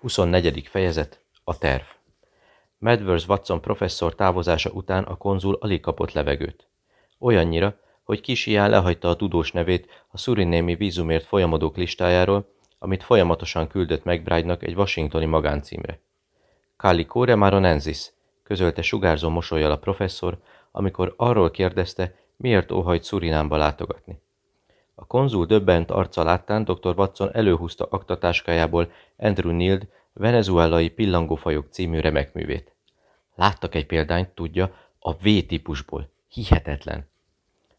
24. fejezet A terv Medvers Watson professzor távozása után a konzul alig kapott levegőt. Olyannyira, hogy Kisián lehagyta a tudós nevét a szurinémi vízumért folyamodók listájáról, amit folyamatosan küldött McBride-nak egy washingtoni magáncímre. Calicore Maronensis, közölte sugárzó mosolyjal a professzor, amikor arról kérdezte, miért óhajt Szurinámba látogatni. A konzul döbbent arca láttán dr. Watson előhúzta aktatáskájából Andrew Nild venezuelai pillangófajok című remekművét. Láttak egy példányt, tudja, a V-típusból. Hihetetlen.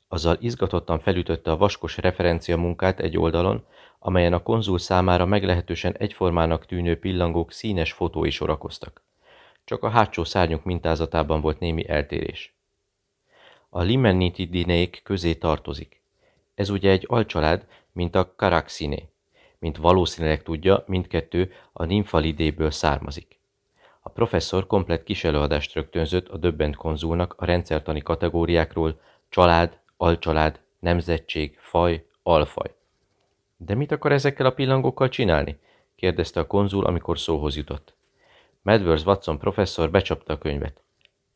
Azzal izgatottan felütötte a vaskos referencia munkát egy oldalon, amelyen a konzul számára meglehetősen egyformának tűnő pillangók színes fotói sorakoztak. Csak a hátsó szárnyuk mintázatában volt némi eltérés. A Limenitidinék közé tartozik. Ez ugye egy alcsalád, mint a Caraxiné. Mint valószínűleg tudja, mindkettő a nymphalidéből származik. A professzor komplet kiselőadást rögtönzött a döbbent konzulnak a rendszertani kategóriákról család, alcsalád, nemzetség, faj, alfaj. De mit akar ezekkel a pillangókkal csinálni? kérdezte a konzul, amikor szóhoz jutott. Medvers Watson professzor becsapta a könyvet.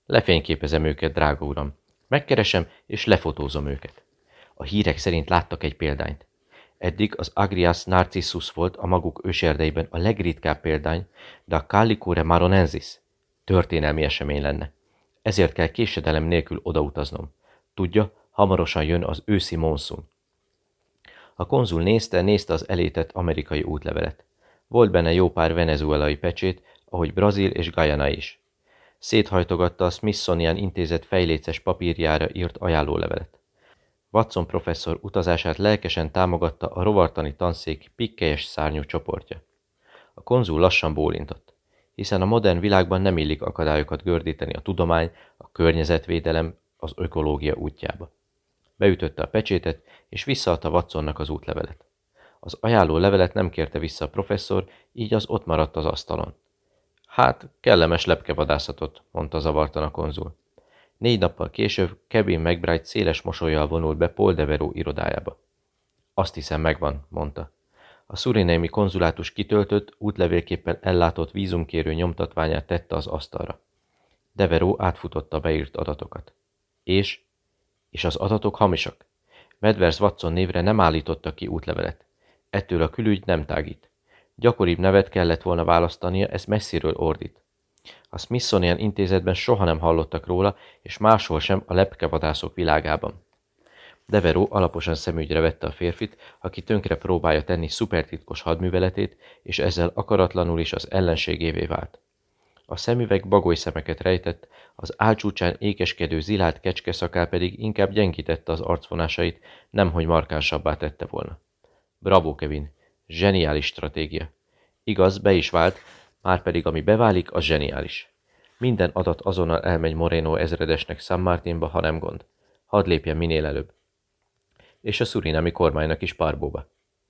Lefényképezem őket, drága uram. Megkeresem és lefotózom őket. A hírek szerint láttak egy példányt. Eddig az Agrias narcissus volt a maguk őserdeiben a legritkább példány, de a Calicure maronensis történelmi esemény lenne. Ezért kell késedelem nélkül odautaznom. Tudja, hamarosan jön az őszi monszun. A konzul nézte, nézte az elétett amerikai útlevelet. Volt benne jó pár venezuelai pecsét, ahogy Brazil és Guyana is. Széthajtogatta a Smithsonian intézet fejléces papírjára írt ajánlólevelet. Watson professzor utazását lelkesen támogatta a rovartani tanszék pikkelyes szárnyú csoportja. A konzul lassan bólintott, hiszen a modern világban nem illik akadályokat gördíteni a tudomány, a környezetvédelem, az ökológia útjába. Beütötte a pecsétet, és visszaadta Watsonnak az útlevelet. Az ajánló levelet nem kérte vissza a professzor, így az ott maradt az asztalon. Hát, kellemes lepkevadászatot, mondta zavartan a konzul. Négy nappal később Kevin McBride széles mosolyjal vonult be Paul Deveró irodájába. Azt hiszem megvan, mondta. A szurinémi konzulátus kitöltött, útlevélképpen ellátott vízumkérő nyomtatványát tette az asztalra. Deveró átfutotta a beírt adatokat. És? És az adatok hamisak. Medvers Watson névre nem állítottak ki útlevelet. Ettől a külügy nem tágít. Gyakoribb nevet kellett volna választania, ez messziről ordít. A Smithsonian intézetben soha nem hallottak róla, és máshol sem a lepkevadászok világában. Deveró alaposan szemügyre vette a férfit, aki tönkre próbálja tenni szupertitkos hadműveletét, és ezzel akaratlanul is az ellenségévé vált. A szemüveg bagoly szemeket rejtett, az álcsúcsán ékeskedő zilált kecskeszakál pedig inkább gyengítette az arcvonásait, nemhogy markánsabbá tette volna. Bravo, Kevin! Zseniális stratégia. Igaz, be is vált, Márpedig ami beválik, az zseniális. Minden adat azonnal elmegy Moreno ezredesnek San Martinba, ha nem gond. Hadd lépjen minél előbb. És a szurinami kormánynak is párbóba.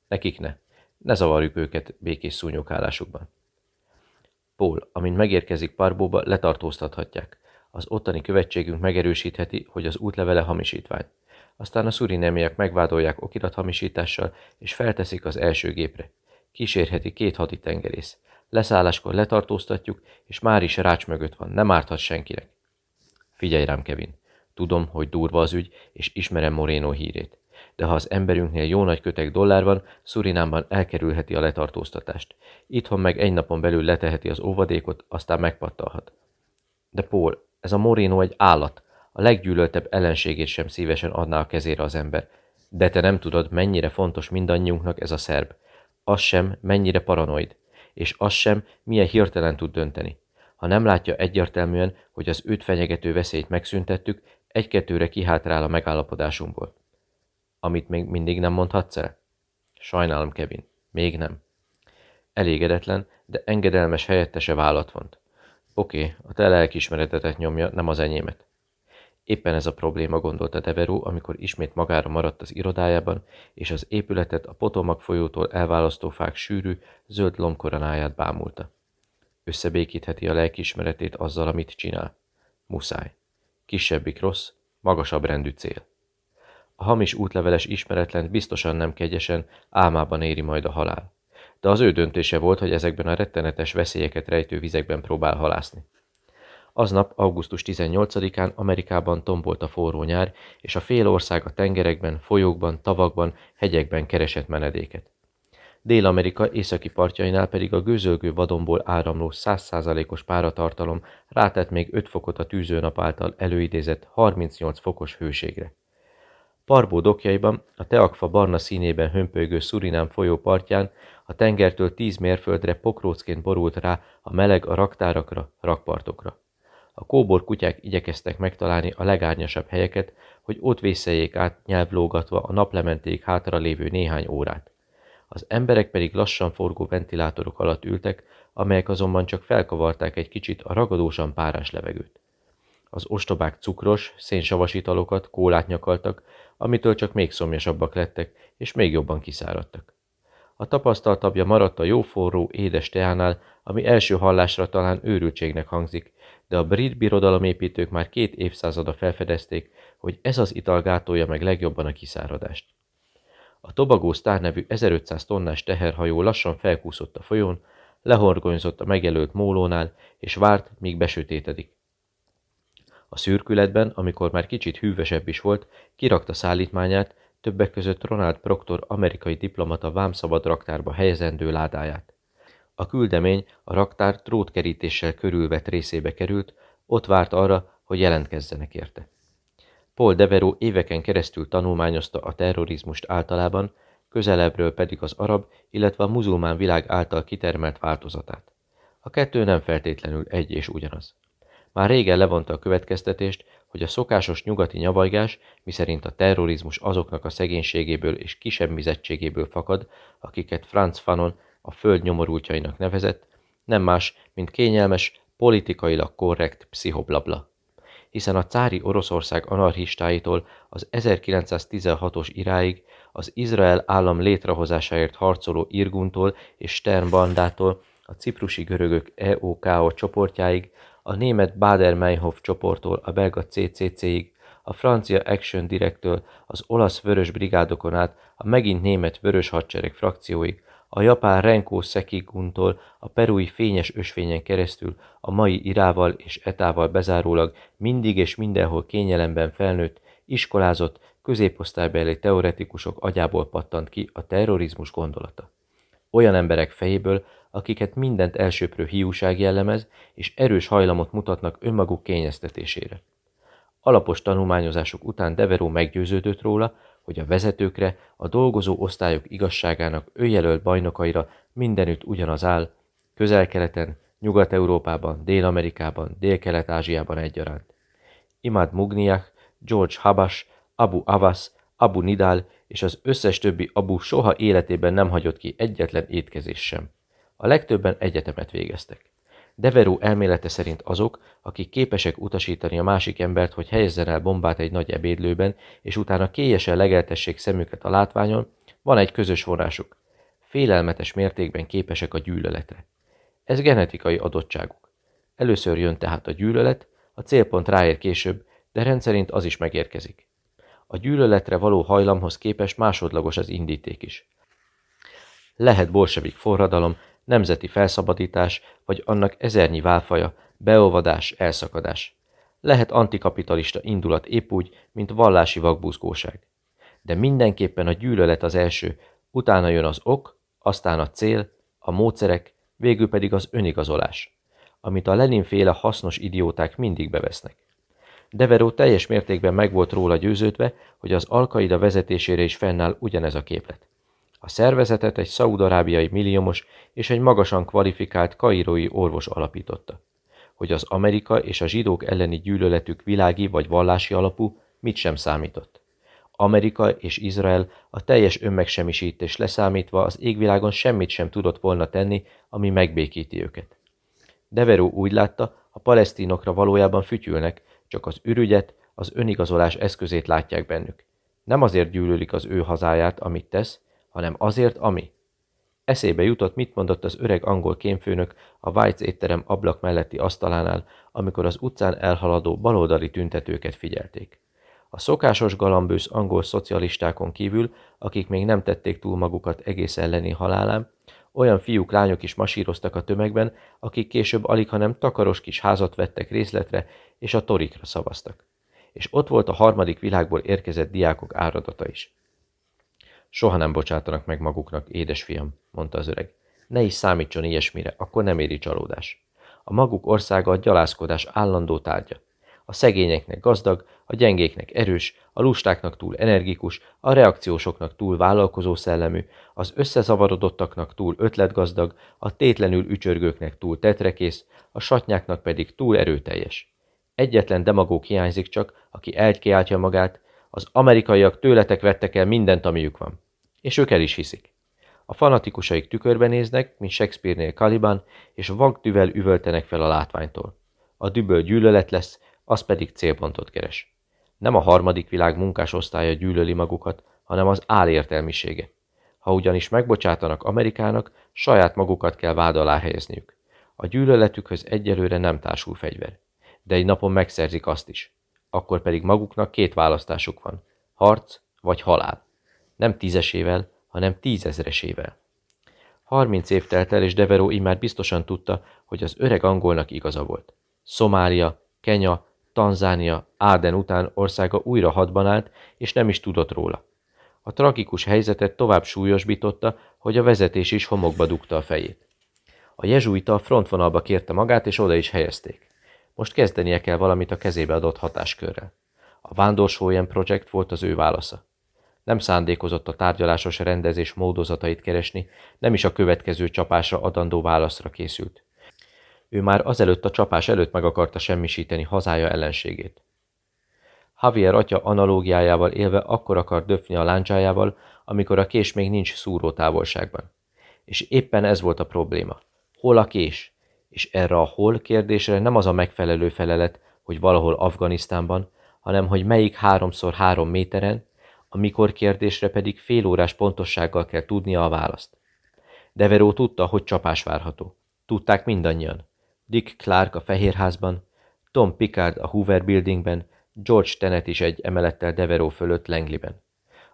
Nekik ne. Ne zavarjuk őket békés szúnyogálásukban. Paul, amint megérkezik Parbóba, letartóztathatják. Az ottani követségünk megerősítheti, hogy az útlevele hamisítvány. Aztán a szurinemiek megvádolják okirathamisítással, és felteszik az első gépre. Kísérheti két haditengerész. Leszálláskor letartóztatjuk, és már is rács mögött van, nem árthat senkinek. Figyelj rám, Kevin. Tudom, hogy durva az ügy, és ismerem Moreno hírét. De ha az emberünknél jó nagy kötek dollár van, Szurinámban elkerülheti a letartóztatást. Itthon meg egy napon belül leteheti az óvadékot, aztán megpattalhat. De Paul, ez a Moreno egy állat. A leggyűlöltebb ellenségét sem szívesen adná a kezére az ember. De te nem tudod, mennyire fontos mindannyiunknak ez a szerb. Az sem, mennyire paranoid és az sem, milyen hirtelen tud dönteni. Ha nem látja egyértelműen, hogy az őt fenyegető veszélyt megszüntettük, egy-kettőre kihátrál a megállapodásunkból. Amit még mindig nem mondhatsz el? Sajnálom, Kevin. Még nem. Elégedetlen, de engedelmes helyettese vállat vont. Oké, a te lelkismeretetet nyomja, nem az enyémet. Éppen ez a probléma, gondolta Deveró, amikor ismét magára maradt az irodájában, és az épületet a Potomak folyótól elválasztó fák sűrű, zöld lombkoronáját bámulta. Összebékítheti a lelkiismeretét azzal, amit csinál. Muszáj. Kisebbik rossz, magasabb rendű cél. A hamis útleveles ismeretlen biztosan nem kegyesen, álmában éri majd a halál. de az ő döntése volt, hogy ezekben a rettenetes veszélyeket rejtő vizekben próbál halászni. Aznap, augusztus 18-án Amerikában tombolt a forró nyár, és a fél ország a tengerekben, folyókban, tavakban, hegyekben keresett menedéket. Dél-Amerika északi partjainál pedig a gőzölgő vadonból áramló 100%-os páratartalom rátett még 5 fokot a tűzőnap által előidézett 38 fokos hőségre. Parbó dokjaiban, a Teakfa barna színében hömpölygő Szurinám folyó partján a tengertől 10 mérföldre pokrócként borult rá a meleg a raktárakra, rakpartokra. A kóbor kutyák igyekeztek megtalálni a legárnyasabb helyeket, hogy ott vészeljék át nyelvlógatva a naplementék hátra lévő néhány órát. Az emberek pedig lassan forgó ventilátorok alatt ültek, amelyek azonban csak felkavarták egy kicsit a ragadósan párás levegőt. Az ostobák cukros, szénsavas italokat, kólát nyakaltak, amitől csak még szomjasabbak lettek, és még jobban kiszáradtak. A tapasztaltabbja maradt a jó forró, édes teánál, ami első hallásra talán őrültségnek hangzik, de a brit birodalomépítők már két évszázada felfedezték, hogy ez az ital gátolja meg legjobban a kiszáradást. A Tobago Star nevű 1500 tonnás teherhajó lassan felkúszott a folyón, lehorgonyzott a megjelölt mólónál, és várt, míg besötétedik. A szürkületben, amikor már kicsit hűvösebb is volt, kirakta szállítmányát, többek között Ronald Proctor amerikai diplomata vámszabad raktárba helyezendő ládáját. A küldemény a raktár trótkerítéssel körülvett részébe került, ott várt arra, hogy jelentkezzenek érte. Paul Devereux éveken keresztül tanulmányozta a terrorizmust általában, közelebbről pedig az arab, illetve a muzulmán világ által kitermelt változatát. A kettő nem feltétlenül egy és ugyanaz. Már régen levonta a következtetést, hogy a szokásos nyugati nyavajgás, miszerint a terrorizmus azoknak a szegénységéből és kisemmizettségéből fakad, akiket Franz Fanon a föld nyomorultjainak nevezett, nem más, mint kényelmes, politikailag korrekt pszichoblabla. Hiszen a cári Oroszország anarchistáitól az 1916-os iráig az Izrael állam létrehozásáért harcoló Irguntól és Stern bandától a ciprusi görögök EOKO csoportjáig, a német Bader-Meinhof csoporttól a belga CCC-ig, a francia Action Directől az olasz vörös brigádokon át a megint német vörös hadsereg frakcióig, a japán Renko Sekiguntól a perui fényes ösvényen keresztül a mai irával és etával bezárólag mindig és mindenhol kényelemben felnőtt, iskolázott, középosztálybeli teoretikusok agyából pattant ki a terrorizmus gondolata. Olyan emberek fejéből, akiket mindent elsőprő hiúság jellemez, és erős hajlamot mutatnak önmaguk kényeztetésére. Alapos tanulmányozások után Deveró meggyőződött róla, hogy a vezetőkre, a dolgozó osztályok igazságának önjelölt bajnokaira mindenütt ugyanaz áll, közel-keleten, Nyugat-Európában, Dél-Amerikában, Dél-Kelet-Ázsiában egyaránt. Imad Mugniach, George Habas, Abu Avas, Abu Nidal és az összes többi Abu soha életében nem hagyott ki egyetlen étkezés sem. A legtöbben egyetemet végeztek. Deveró elmélete szerint azok, akik képesek utasítani a másik embert, hogy helyezzen el bombát egy nagy ebédlőben, és utána kélyesen legeltessék szemüket a látványon, van egy közös vonásuk. Félelmetes mértékben képesek a gyűlöletre. Ez genetikai adottságuk. Először jön tehát a gyűlölet, a célpont ráér később, de rendszerint az is megérkezik. A gyűlöletre való hajlamhoz képest másodlagos az indíték is. Lehet bolsevik forradalom, nemzeti felszabadítás, vagy annak ezernyi válfaja, beolvadás, elszakadás. Lehet antikapitalista indulat épp úgy, mint vallási vakbuzgóság. De mindenképpen a gyűlölet az első, utána jön az ok, aztán a cél, a módszerek, végül pedig az önigazolás, amit a Lenin-féle hasznos idióták mindig bevesznek. Deveró teljes mértékben meg volt róla győződve, hogy az Alkaida vezetésére is fennáll ugyanez a képlet. A szervezetet egy szaudarábiai milliómos és egy magasan kvalifikált kairói orvos alapította. Hogy az Amerika és a zsidók elleni gyűlöletük világi vagy vallási alapú, mit sem számított. Amerika és Izrael a teljes önmegsemmisítés leszámítva az égvilágon semmit sem tudott volna tenni, ami megbékíti őket. Deveró úgy látta, a palesztinokra valójában fütyülnek, csak az ürügyet, az önigazolás eszközét látják bennük. Nem azért gyűlölik az ő hazáját, amit tesz, hanem azért, ami. Eszébe jutott, mit mondott az öreg angol kémfőnök a White's étterem ablak melletti asztalánál, amikor az utcán elhaladó baloldali tüntetőket figyelték. A szokásos galambős angol szocialistákon kívül, akik még nem tették túl magukat egész elleni halálán, olyan fiúk, lányok is masíroztak a tömegben, akik később alig, hanem takaros kis házat vettek részletre, és a torikra szavaztak. És ott volt a harmadik világból érkezett diákok áradata is. Soha nem bocsátanak meg maguknak, édesfiam, mondta az öreg. Ne is számítson ilyesmire, akkor nem éri csalódás. A maguk országa a gyalázkodás állandó tárgya. A szegényeknek gazdag, a gyengéknek erős, a lustáknak túl energikus, a reakciósoknak túl vállalkozó szellemű, az összezavarodottaknak túl ötletgazdag, a tétlenül ücsörgőknek túl tetrekész, a satnyáknak pedig túl erőteljes. Egyetlen demagóg hiányzik csak, aki elkiáltja magát, az amerikaiak tőletek vettek el mindent, amiük van. És ők el is hiszik. A fanatikusaik tükörbe néznek, mint Shakespeare-nél Caliban, és vagdüvel üvöltenek fel a látványtól. A düböl gyűlölet lesz, az pedig célpontot keres. Nem a harmadik világ munkás osztálya gyűlöli magukat, hanem az álértelmisége. Ha ugyanis megbocsátanak Amerikának, saját magukat kell vád alá helyezniük. A gyűlöletükhöz egyelőre nem társul fegyver. De egy napon megszerzik azt is. Akkor pedig maguknak két választásuk van. Harc vagy halál. Nem tízesével, hanem tízezresével. Harminc év telt el, és Deveró immár biztosan tudta, hogy az öreg angolnak igaza volt. Szomália, Kenya, Tanzánia, Áden után országa újra hadban állt, és nem is tudott róla. A tragikus helyzetet tovább súlyosbította, hogy a vezetés is homokba dugta a fejét. A jezsuita a frontvonalba kérte magát, és oda is helyezték. Most kezdenie kell valamit a kezébe adott hatáskörrel. A Vándor Project volt az ő válasza. Nem szándékozott a tárgyalásos rendezés módozatait keresni, nem is a következő csapásra adandó válaszra készült. Ő már azelőtt a csapás előtt meg akarta semmisíteni hazája ellenségét. Javier atya analógiájával élve akkor akar döfni a láncsájával, amikor a kés még nincs szúró távolságban. És éppen ez volt a probléma. Hol a kés? És erre a hol kérdésre nem az a megfelelő felelet, hogy valahol Afganisztánban, hanem hogy melyik háromszor három méteren, a mikor kérdésre pedig fél órás pontossággal kell tudnia a választ. Deveró tudta, hogy csapás várható. Tudták mindannyian. Dick Clark a Fehérházban, Tom Pickard a Hoover Buildingben, George Tenet is egy emelettel Deveró fölött Langleyben.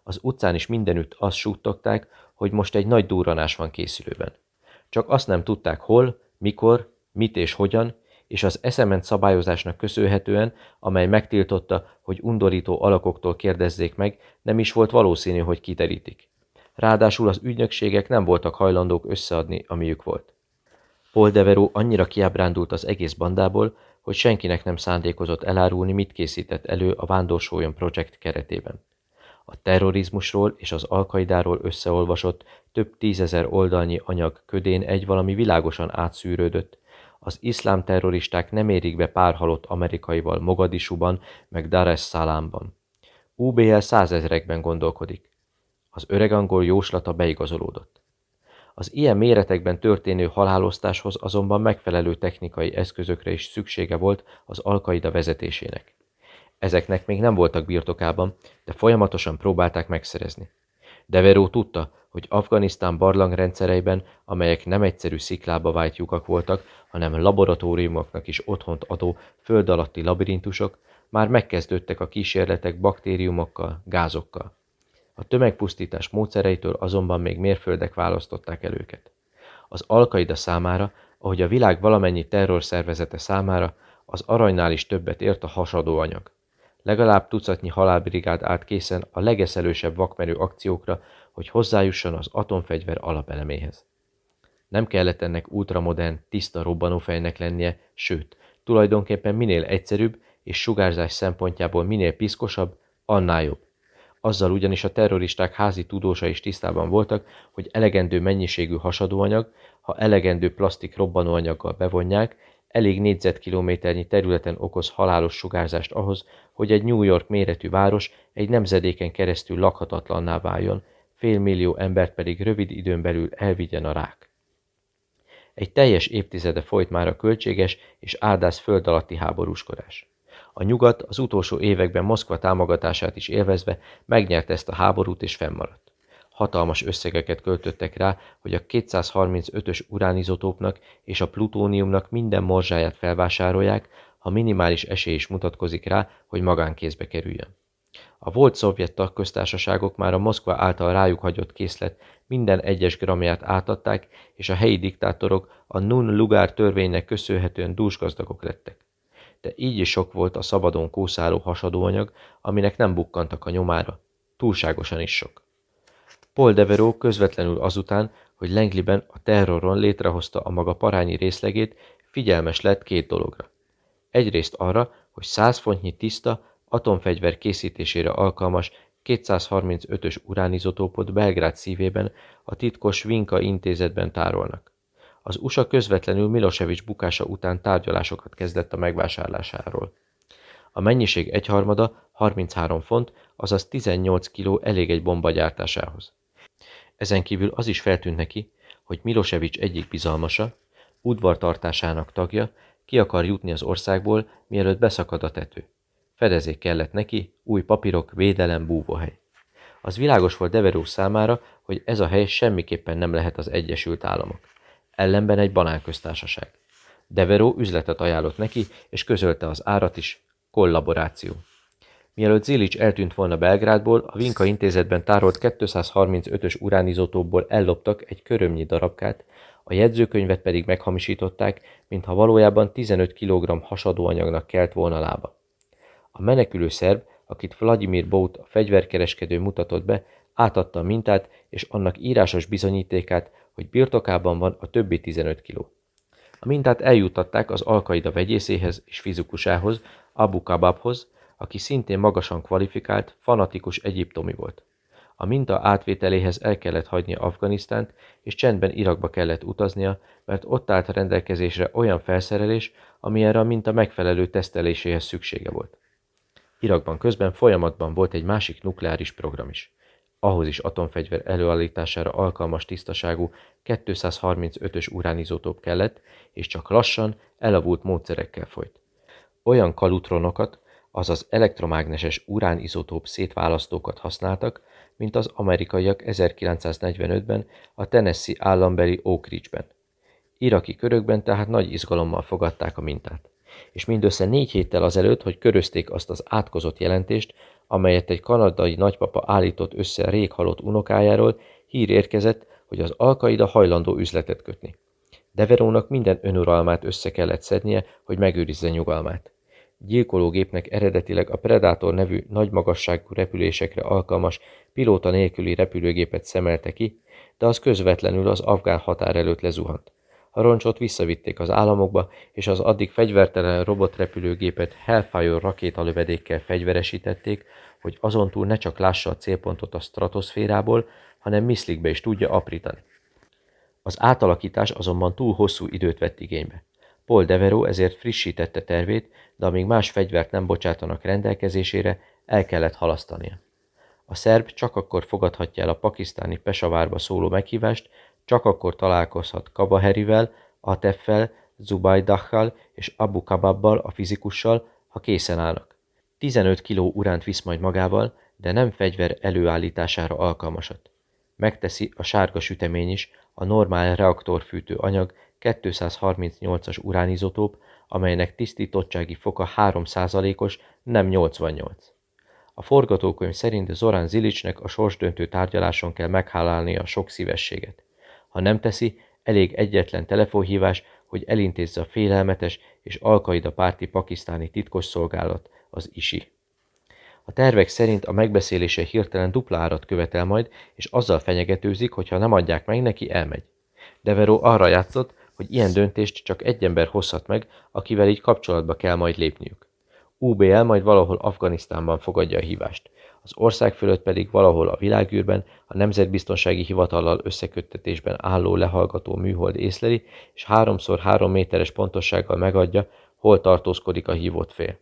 Az utcán is mindenütt azt súgtották, hogy most egy nagy durranás van készülőben. Csak azt nem tudták hol, mikor, mit és hogyan, és az eszement szabályozásnak köszönhetően, amely megtiltotta, hogy undorító alakoktól kérdezzék meg, nem is volt valószínű, hogy kiterítik. Ráadásul az ügynökségek nem voltak hajlandók összeadni, amiük volt. Paul Deveró annyira kiábrándult az egész bandából, hogy senkinek nem szándékozott elárulni, mit készített elő a Vándorsoljon projekt keretében. A terrorizmusról és az alkaidáról összeolvasott több tízezer oldalnyi anyag ködén egy valami világosan átszűrődött, az iszlám terroristák nem érik be pár halott amerikaival Mogadisuban, meg Dar es Salaamban. UBL százezrekben gondolkodik. Az öreg angol jóslata beigazolódott. Az ilyen méretekben történő halálosztáshoz azonban megfelelő technikai eszközökre is szüksége volt az Alkaida vezetésének. Ezeknek még nem voltak birtokában, de folyamatosan próbálták megszerezni. Deveró tudta, hogy Afganisztán barlangrendszereiben, amelyek nem egyszerű sziklába vájt lyukak voltak, hanem laboratóriumoknak is otthont adó föld alatti labirintusok, már megkezdődtek a kísérletek baktériumokkal, gázokkal. A tömegpusztítás módszereitől azonban még mérföldek választották el őket. Az Alkaida számára, ahogy a világ valamennyi terrorszervezete számára, az aranynál is többet ért a hasadó anyag. Legalább tucatnyi halálbrigád állt készen a legeszelősebb vakmerő akciókra, hogy hozzájusson az atomfegyver alapeleméhez. Nem kellett ennek ultramodern, tiszta robbanófejnek lennie, sőt, tulajdonképpen minél egyszerűbb és sugárzás szempontjából minél piszkosabb, annál jobb. Azzal ugyanis a terroristák házi tudósa is tisztában voltak, hogy elegendő mennyiségű hasadóanyag, ha elegendő plastik robbanóanyaggal bevonják, elég négyzetkilométernyi területen okoz halálos sugárzást ahhoz, hogy egy New York méretű város egy nemzedéken keresztül lakhatatlanná váljon, fél millió embert pedig rövid időn belül elvigyen a rák. Egy teljes évtizede folyt már a költséges és áldász föld alatti háborúskodás. A nyugat az utolsó években Moszkva támogatását is élvezve megnyerte ezt a háborút és fennmaradt. Hatalmas összegeket költöttek rá, hogy a 235-ös uránizotópnak és a plutóniumnak minden morzsáját felvásárolják, ha minimális esély is mutatkozik rá, hogy magánkézbe kerüljön. A volt szovjet tagköztársaságok már a Moszkva által rájuk hagyott készlet minden egyes gramját átadták, és a helyi diktátorok a Nun Lugár törvénynek köszönhetően dúsgazdagok lettek. De így is sok volt a szabadon kószáló hasadóanyag, aminek nem bukkantak a nyomára. Túlságosan is sok. Paul Devereux közvetlenül azután, hogy Lengliben a terroron létrehozta a maga parányi részlegét, figyelmes lett két dologra. Egyrészt arra, hogy száz fontnyi tiszta, atomfegyver készítésére alkalmas 235-ös uránizotópot Belgrád szívében, a titkos Vinka intézetben tárolnak. Az USA közvetlenül Milosevic bukása után tárgyalásokat kezdett a megvásárlásáról. A mennyiség egyharmada, 33 font, azaz 18 kiló elég egy bomba gyártásához. Ezen kívül az is feltűnt neki, hogy Milosevic egyik bizalmasa, udvartartásának tagja, ki akar jutni az országból, mielőtt beszakad a tető. Fedezék kellett neki, új papírok, védelem, búvóhely. Az világos volt Deveró számára, hogy ez a hely semmiképpen nem lehet az Egyesült Államok. Ellenben egy banánköztársaság. Deveró üzletet ajánlott neki, és közölte az árat is. Kollaboráció. Mielőtt Zilics eltűnt volna Belgrádból, a Vinka intézetben tárolt 235-ös uránizotóból elloptak egy körömnyi darabkát, a jegyzőkönyvet pedig meghamisították, mintha valójában 15 kg hasadóanyagnak kelt volna lába. A menekülő szerb, akit Vladimir Bout, a fegyverkereskedő mutatott be, átadta a mintát és annak írásos bizonyítékát, hogy birtokában van a többi 15 kiló. A mintát eljutatták az Alkaida vegyészéhez és fizikusához, Abu Kababhoz, aki szintén magasan kvalifikált, fanatikus egyiptomi volt. A minta átvételéhez el kellett hagynia Afganisztánt, és csendben Irakba kellett utaznia, mert ott állt rendelkezésre olyan felszerelés, amilyenre a minta megfelelő teszteléséhez szüksége volt. Irakban közben folyamatban volt egy másik nukleáris program is. Ahhoz is atomfegyver előállítására alkalmas tisztaságú 235-ös uránizotóp kellett, és csak lassan, elavult módszerekkel folyt. Olyan kalutronokat, azaz elektromágneses uránizotóp szétválasztókat használtak, mint az amerikaiak 1945-ben a Tennessee állambeli Oak Ridge-ben. Iraki körökben tehát nagy izgalommal fogadták a mintát és mindössze négy héttel azelőtt, hogy körözték azt az átkozott jelentést, amelyet egy kanadai nagypapa állított össze a rég halott unokájáról, hír érkezett, hogy az alkaida hajlandó üzletet kötni. Deverónak minden önuralmát össze kellett szednie, hogy megőrizze nyugalmát. Gyilkológépnek eredetileg a Predator nevű nagy magasságú repülésekre alkalmas pilóta nélküli repülőgépet szemelte ki, de az közvetlenül az afgán határ előtt lezuhant. A roncsot visszavitték az államokba, és az addig fegyvertelen robotrepülőgépet Hellfire rakétalövedékkel fegyveresítették, hogy azon túl ne csak lássa a célpontot a stratoszférából, hanem miszlikbe is tudja aprítani. Az átalakítás azonban túl hosszú időt vett igénybe. Paul Devereux ezért frissítette tervét, de amíg más fegyvert nem bocsátanak rendelkezésére, el kellett halasztania. A szerb csak akkor fogadhatja el a pakisztáni Pesavárba szóló meghívást, csak akkor találkozhat Kabaherivel, Ateffel, Zubaydachal és Abu Kababbal, a fizikussal, ha készen állnak. 15 kiló uránt visz majd magával, de nem fegyver előállítására alkalmasat. Megteszi a sárga sütemény is, a normál reaktorfűtő anyag 238-as uránizotóp, amelynek tisztítottsági foka 3%-os, nem 88. A forgatókönyv szerint Zoran Zilicsnek a sorsdöntő tárgyaláson kell meghálálnia a sok szívességet. Ha nem teszi, elég egyetlen telefonhívás, hogy elintézze a félelmetes és alkaida párti pakisztáni titkosszolgálat, az ISI. A tervek szerint a megbeszélése hirtelen dupla árat követel majd, és azzal fenyegetőzik, hogy ha nem adják meg, neki elmegy. Deveró arra játszott, hogy ilyen döntést csak egy ember hozhat meg, akivel így kapcsolatba kell majd lépniük. UBL majd valahol Afganisztánban fogadja a hívást az ország fölött pedig valahol a világűrben a Nemzetbiztonsági Hivatallal összeköttetésben álló lehallgató műhold észleli, és háromszor három méteres pontossággal megadja, hol tartózkodik a hívott fél.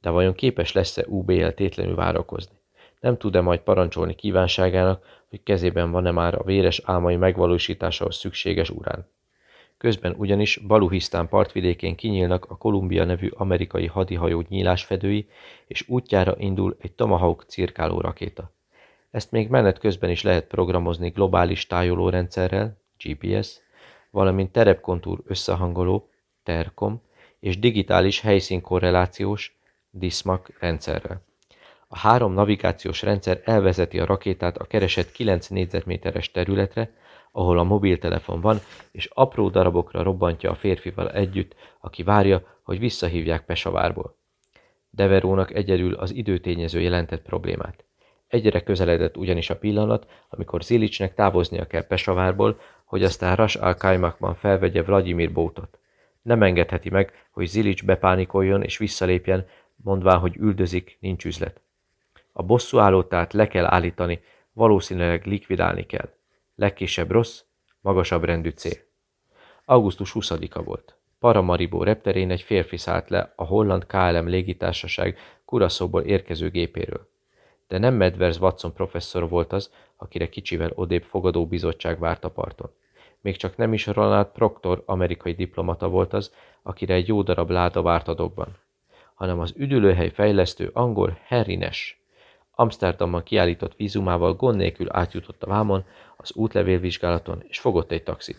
De vajon képes lesz-e UBL tétlenül várakozni? Nem tud-e majd parancsolni kívánságának, hogy kezében van-e már a véres álmai megvalósításához szükséges urán? Közben ugyanis Baluhisztán partvidékén kinyílnak a Columbia nevű amerikai hadihajó nyílásfedői, és útjára indul egy Tomahawk cirkáló rakéta. Ezt még menet közben is lehet programozni globális tájolórendszerrel, GPS, valamint terepkontúr összehangoló, TERCOM, és digitális helyszínkorrelációs, DISMAC rendszerrel. A három navigációs rendszer elvezeti a rakétát a keresett 9 négyzetméteres területre, ahol a mobiltelefon van, és apró darabokra robbantja a férfival együtt, aki várja, hogy visszahívják Pesavárból. Deverónak egyedül az időtényező jelentett problémát. Egyre közeledett ugyanis a pillanat, amikor Zilicsnek távoznia kell Pesavárból, hogy aztán Ras al felvegye Vladimir Bótot. Nem engedheti meg, hogy Zilics bepánikoljon és visszalépjen, mondván, hogy üldözik, nincs üzlet. A bosszúállót tehát le kell állítani, valószínűleg likvidálni kell. Legkisebb rossz, magasabb rendű cél. Augusztus 20-a volt. Paramaribo repterén egy férfi szállt le a holland KLM légitársaság Kuraszóból érkező gépéről. De nem Medvers Watson professzor volt az, akire kicsivel odébb fogadóbizottság várt a parton. Még csak nem is Ronald Proctor amerikai diplomata volt az, akire egy jó darab láda várt a dogban, hanem az üdülőhely fejlesztő angol Harry Nash. Amsterdamban kiállított vízumával gond nélkül átjutott a vámon, az útlevélvizsgálaton, és fogott egy taxit.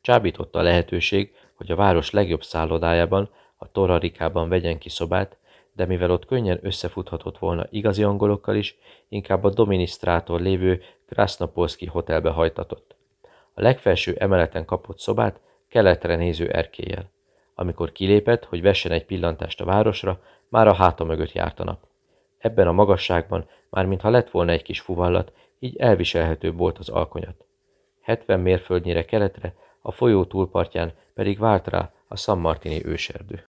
Csábította a lehetőség, hogy a város legjobb szállodájában, a Torarikában vegyen ki szobát, de mivel ott könnyen összefuthatott volna igazi angolokkal is, inkább a Dominisztrátor lévő Krasznopolszki hotelbe hajtatott. A legfelső emeleten kapott szobát keletre néző erkélyel. Amikor kilépett, hogy vessen egy pillantást a városra, már a háta mögött járt a nap. Ebben a magasságban, már mintha lett volna egy kis fuvallat, így elviselhetőbb volt az alkonyat. 70 mérföldnyire keletre, a folyó túlpartján pedig várt rá a San Martini őserdő.